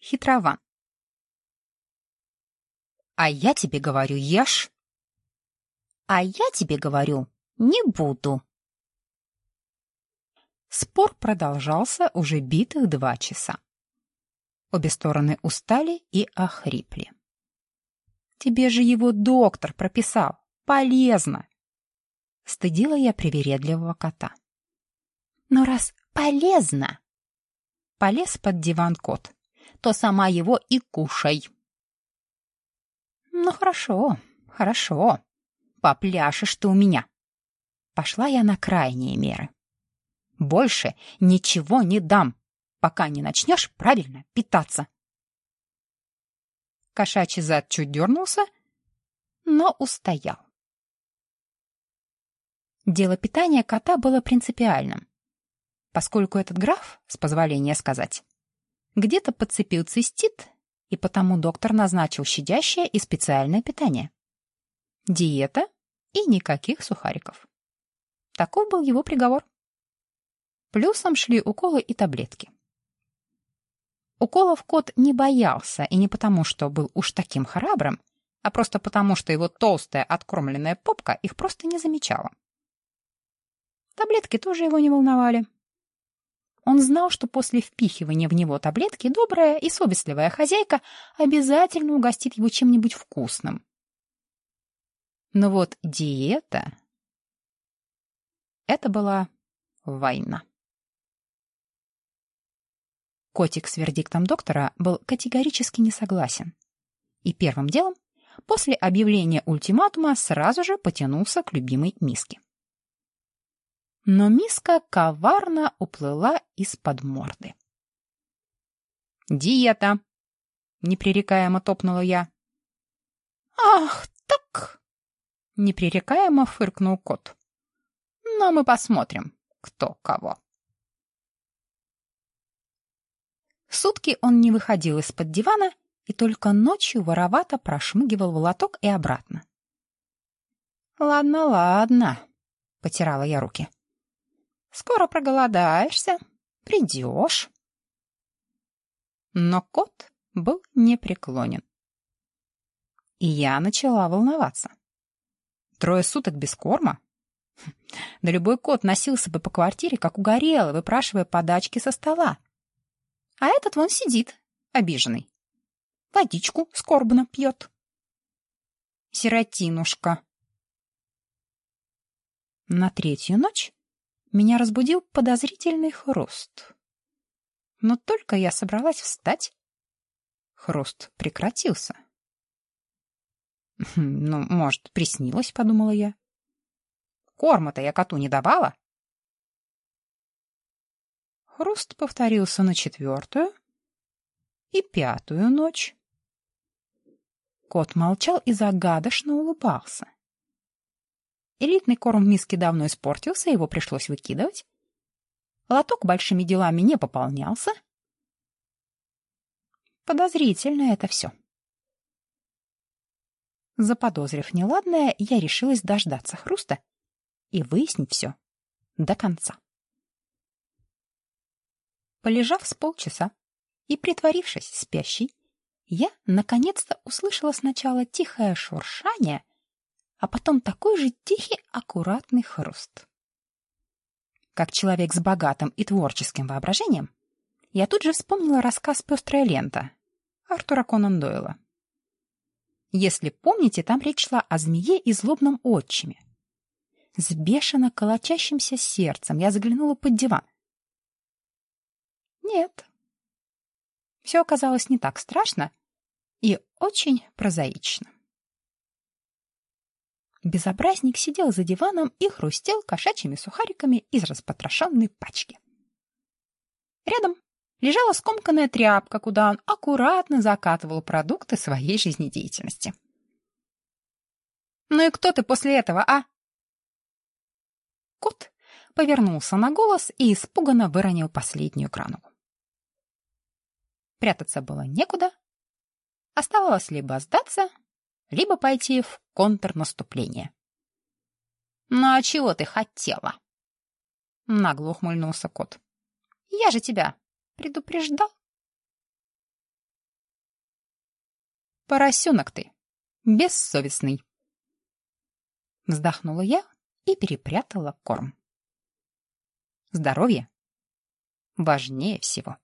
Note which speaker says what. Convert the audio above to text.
Speaker 1: хитрован. А я тебе говорю, ешь. А я тебе говорю, не буду. Спор продолжался уже битых два часа. Обе стороны устали и охрипли. Тебе же его доктор прописал. Полезно. Стыдила я привередливого кота. Но раз полезно, полез под диван кот, то сама его и кушай. Ну хорошо, хорошо, попляшешь ты у меня. Пошла я на крайние меры. Больше ничего не дам, пока не начнешь правильно питаться. Кошачий зад чуть дернулся, но устоял. Дело питания кота было принципиальным, поскольку этот граф, с позволения сказать, где-то подцепил цистит, и потому доктор назначил щадящее и специальное питание. Диета и никаких сухариков. Таков был его приговор. Плюсом шли уколы и таблетки. Уколов кот не боялся, и не потому, что был уж таким храбрым, а просто потому, что его толстая откормленная попка их просто не замечала. Таблетки тоже его не волновали. Он знал, что после впихивания в него таблетки добрая и совестливая хозяйка обязательно угостит его чем-нибудь вкусным. Но вот диета — это была война. Котик с вердиктом доктора был категорически не согласен. И первым делом, после объявления ультиматума, сразу же потянулся к любимой миске. Но миска коварно уплыла из-под морды. «Диета!» — непререкаемо топнула я. «Ах, так!» — непререкаемо фыркнул кот. «Но мы посмотрим, кто кого». Сутки он не выходил из-под дивана и только ночью воровато прошмыгивал в лоток и обратно. «Ладно, ладно», — потирала я руки. «Скоро проголодаешься, придешь». Но кот был непреклонен. И я начала волноваться. Трое суток без корма? Да любой кот носился бы по квартире, как угорелый, выпрашивая подачки со стола. А этот вон сидит, обиженный. Водичку скорбно пьет. Сиротинушка. На третью ночь меня разбудил подозрительный хруст. Но только я собралась встать, хруст прекратился. «Хм, «Ну, может, приснилось», — подумала я. «Корма-то я коту не давала?» Хруст повторился на четвертую и пятую ночь. Кот молчал и загадочно улыбался. Элитный корм в миске давно испортился, его пришлось выкидывать. Лоток большими делами не пополнялся. Подозрительно это все. Заподозрив неладное, я решилась дождаться хруста и выяснить все до конца. Полежав с полчаса и притворившись спящей, я наконец-то услышала сначала тихое шуршание, а потом такой же тихий, аккуратный хруст. Как человек с богатым и творческим воображением, я тут же вспомнила рассказ «Пестрая лента» Артура Конан Дойла. Если помните, там речь шла о змее и злобном отчиме. С бешено колотящимся сердцем я заглянула под диван — нет. Все оказалось не так страшно и очень прозаично. Безобразник сидел за диваном и хрустел кошачьими сухариками из распотрошенной пачки. Рядом лежала скомканная тряпка, куда он аккуратно закатывал продукты своей жизнедеятельности. «Ну и кто ты после этого, а?» Кот повернулся на голос и испуганно выронил последнюю гранулу. Прятаться было некуда. Оставалось либо сдаться, либо пойти в контрнаступление. «Ну а чего ты хотела?» Нагло ухмыльнулся кот. «Я же тебя предупреждал». Поросенок ты, бессовестный. Вздохнула я и перепрятала корм. Здоровье важнее всего.